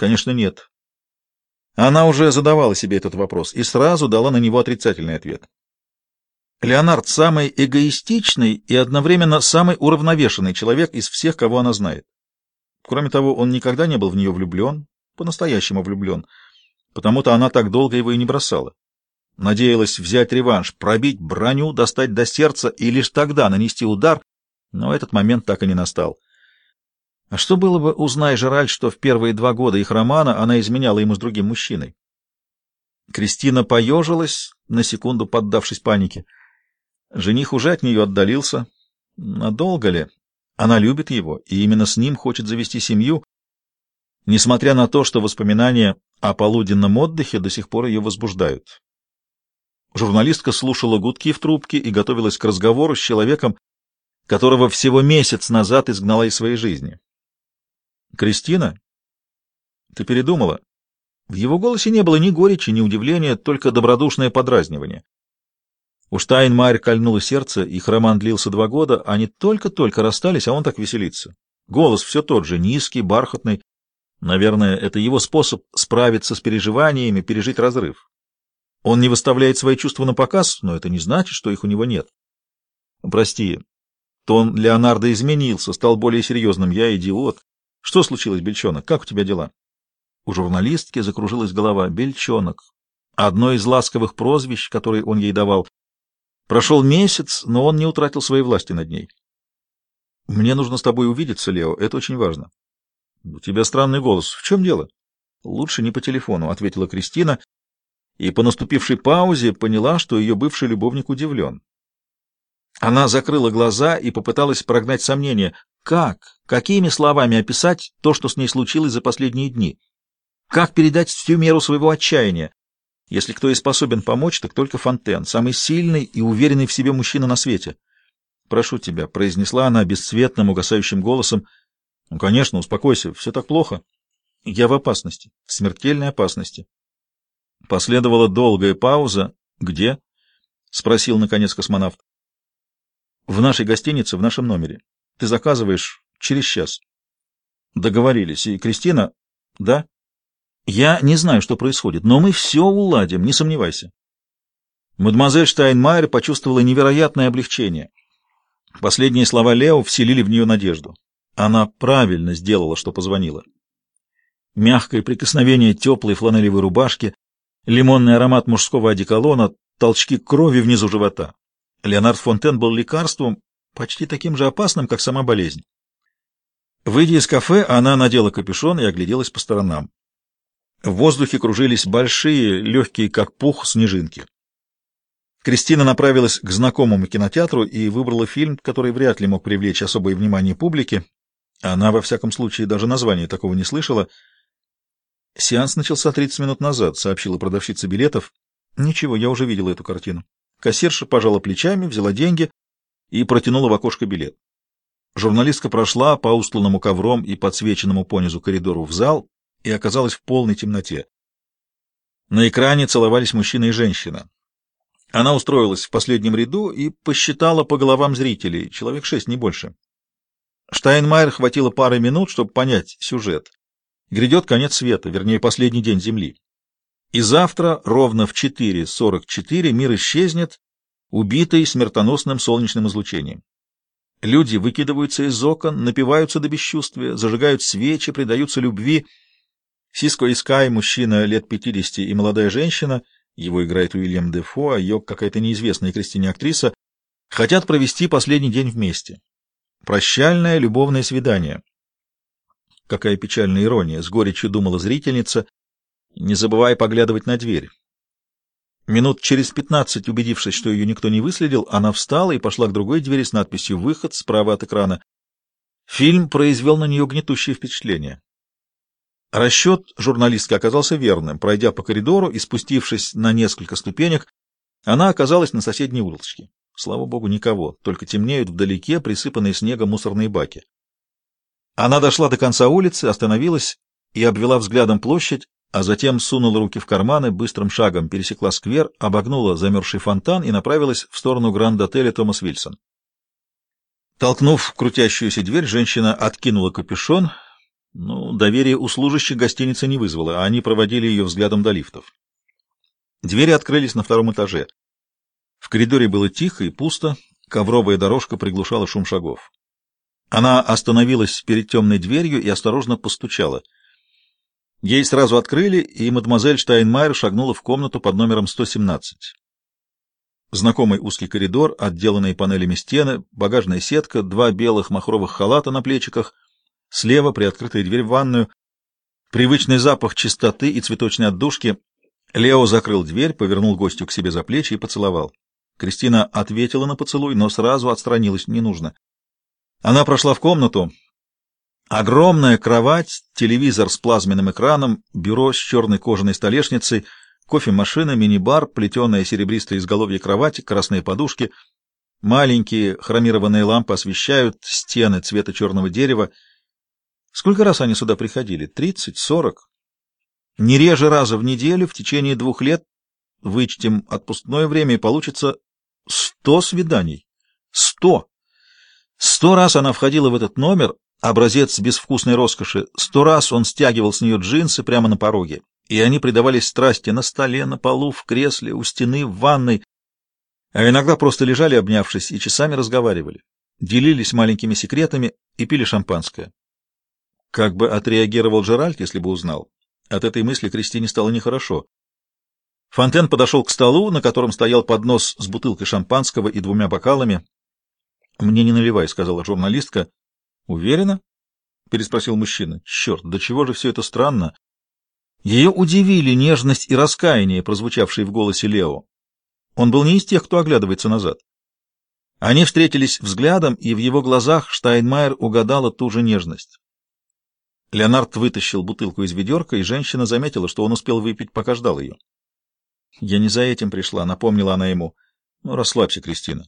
Конечно, нет. Она уже задавала себе этот вопрос и сразу дала на него отрицательный ответ. Леонард самый эгоистичный и одновременно самый уравновешенный человек из всех, кого она знает. Кроме того, он никогда не был в нее влюблен, по-настоящему влюблен, потому-то она так долго его и не бросала. Надеялась взять реванш, пробить броню, достать до сердца и лишь тогда нанести удар, но этот момент так и не настал. А что было бы, узнай Жераль, что в первые два года их романа она изменяла ему с другим мужчиной? Кристина поежилась, на секунду поддавшись панике. Жених уже от нее отдалился. Надолго ли? Она любит его, и именно с ним хочет завести семью, несмотря на то, что воспоминания о полуденном отдыхе до сих пор ее возбуждают. Журналистка слушала гудки в трубке и готовилась к разговору с человеком, которого всего месяц назад изгнала из своей жизни. «Кристина, ты передумала?» В его голосе не было ни горечи, ни удивления, только добродушное подразнивание. У Штайнмайер кольнуло сердце, их роман длился два года, они только-только расстались, а он так веселится. Голос все тот же, низкий, бархатный. Наверное, это его способ справиться с переживаниями, пережить разрыв. Он не выставляет свои чувства на показ, но это не значит, что их у него нет. Прости, тон Леонардо изменился, стал более серьезным. Я идиот. Что случилось, Бельчонок? Как у тебя дела? У журналистки закружилась голова. Бельчонок. Одно из ласковых прозвищ, которые он ей давал. Прошел месяц, но он не утратил своей власти над ней. «Мне нужно с тобой увидеться, Лео, это очень важно». «У тебя странный голос. В чем дело?» «Лучше не по телефону», — ответила Кристина, и по наступившей паузе поняла, что ее бывший любовник удивлен. Она закрыла глаза и попыталась прогнать сомнения. Как, какими словами описать то, что с ней случилось за последние дни? Как передать всю меру своего отчаяния? Если кто и способен помочь, так только Фонтен, самый сильный и уверенный в себе мужчина на свете. «Прошу тебя», — произнесла она бесцветным, угасающим голосом. «Ну, конечно, успокойся, все так плохо. Я в опасности, в смертельной опасности». Последовала долгая пауза. «Где?» — спросил, наконец, космонавт. «В нашей гостинице, в нашем номере. Ты заказываешь через час». «Договорились. И Кристина...» «Да?» Я не знаю, что происходит, но мы все уладим, не сомневайся. Мадемуазель Штайнмайер почувствовала невероятное облегчение. Последние слова Лео вселили в нее надежду. Она правильно сделала, что позвонила. Мягкое прикосновение теплой фланелевой рубашки, лимонный аромат мужского одеколона, толчки крови внизу живота. Леонард Фонтен был лекарством, почти таким же опасным, как сама болезнь. Выйдя из кафе, она надела капюшон и огляделась по сторонам. В воздухе кружились большие, легкие, как пух, снежинки. Кристина направилась к знакомому кинотеатру и выбрала фильм, который вряд ли мог привлечь особое внимание публики. Она, во всяком случае, даже названия такого не слышала. «Сеанс начался 30 минут назад», — сообщила продавщица билетов. «Ничего, я уже видела эту картину». Кассирша пожала плечами, взяла деньги и протянула в окошко билет. Журналистка прошла по устланному ковром и подсвеченному понизу коридору в зал и оказалась в полной темноте. На экране целовались мужчина и женщина. Она устроилась в последнем ряду и посчитала по головам зрителей, человек шесть, не больше. Штайнмайер хватило пары минут, чтобы понять сюжет. Грядет конец света, вернее, последний день Земли. И завтра, ровно в 4.44, мир исчезнет, убитый смертоносным солнечным излучением. Люди выкидываются из окон, напиваются до бесчувствия, зажигают свечи, предаются любви — Сиско и Скай, мужчина лет 50 и молодая женщина, его играет Уильям Дефо, а ее какая-то неизвестная Кристине актриса, хотят провести последний день вместе. Прощальное любовное свидание. Какая печальная ирония, с горечью думала зрительница, не забывая поглядывать на дверь. Минут через пятнадцать, убедившись, что ее никто не выследил, она встала и пошла к другой двери с надписью «Выход» справа от экрана. Фильм произвел на нее гнетущее впечатление. Расчет журналистки оказался верным. Пройдя по коридору и спустившись на несколько ступенек, она оказалась на соседней улочке. Слава богу, никого, только темнеют вдалеке присыпанные снегом мусорные баки. Она дошла до конца улицы, остановилась и обвела взглядом площадь, а затем сунула руки в карманы, быстрым шагом пересекла сквер, обогнула замерзший фонтан и направилась в сторону гранд-отеля Томас Вильсон. Толкнув крутящуюся дверь, женщина откинула капюшон — Ну, доверие у служащих гостиницы не вызвало, а они проводили ее взглядом до лифтов. Двери открылись на втором этаже. В коридоре было тихо и пусто, ковровая дорожка приглушала шум шагов. Она остановилась перед темной дверью и осторожно постучала. Ей сразу открыли, и мадемуазель Штайнмайер шагнула в комнату под номером 117. Знакомый узкий коридор, отделанные панелями стены, багажная сетка, два белых махровых халата на плечиках, слева приоткрытая дверь в ванную, привычный запах чистоты и цветочной отдушки. Лео закрыл дверь, повернул гостю к себе за плечи и поцеловал. Кристина ответила на поцелуй, но сразу отстранилась, не нужно. Она прошла в комнату. Огромная кровать, телевизор с плазменным экраном, бюро с черной кожаной столешницей, кофемашина, мини-бар, плетеная серебристая изголовье кровати, красные подушки. Маленькие хромированные лампы освещают стены цвета черного дерева. Сколько раз они сюда приходили? Тридцать? Сорок? Не реже раза в неделю в течение двух лет вычтем отпускное время и получится Сто свиданий. Сто. Сто раз она входила в этот номер, образец безвкусной роскоши. Сто раз он стягивал с нее джинсы прямо на пороге. И они предавались страсти на столе, на полу, в кресле, у стены, в ванной. А иногда просто лежали, обнявшись, и часами разговаривали. Делились маленькими секретами и пили шампанское. Как бы отреагировал Джеральд, если бы узнал? От этой мысли Кристине стало нехорошо. Фонтен подошел к столу, на котором стоял поднос с бутылкой шампанского и двумя бокалами. «Мне не наливай», — сказала журналистка. «Уверена?» — переспросил мужчина. «Черт, до чего же все это странно!» Ее удивили нежность и раскаяние, прозвучавшие в голосе Лео. Он был не из тех, кто оглядывается назад. Они встретились взглядом, и в его глазах Штайнмайер угадала ту же нежность. Леонард вытащил бутылку из ведерка, и женщина заметила, что он успел выпить, пока ждал ее. Я не за этим пришла, напомнила она ему. Ну, расслабься, Кристина.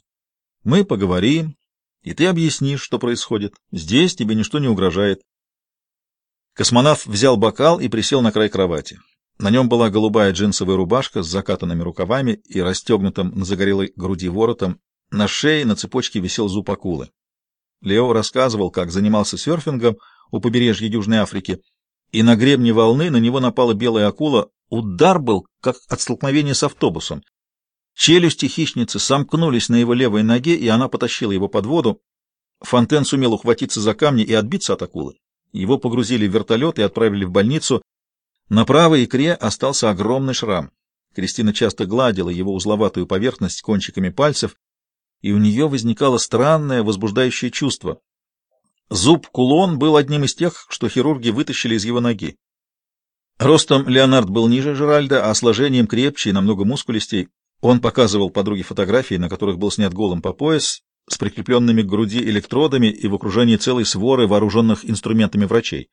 Мы поговорим, и ты объяснишь, что происходит. Здесь тебе ничто не угрожает. Космонавт взял бокал и присел на край кровати. На нем была голубая джинсовая рубашка с закатанными рукавами и расстегнутым на загорелой груди воротом. На шее на цепочке висел зуб акулы. Лео рассказывал, как занимался серфингом у побережья Южной Африки, и на гребне волны на него напала белая акула, Удар был, как от столкновения с автобусом. Челюсти хищницы сомкнулись на его левой ноге, и она потащила его под воду. Фонтен сумел ухватиться за камни и отбиться от акулы. Его погрузили в вертолет и отправили в больницу. На правой икре остался огромный шрам. Кристина часто гладила его узловатую поверхность кончиками пальцев, и у нее возникало странное возбуждающее чувство. Зуб-кулон был одним из тех, что хирурги вытащили из его ноги. Ростом Леонард был ниже Жеральда, а сложением крепче и намного мускулистей. Он показывал подруге фотографии, на которых был снят голым по пояс, с прикрепленными к груди электродами и в окружении целой своры вооруженных инструментами врачей.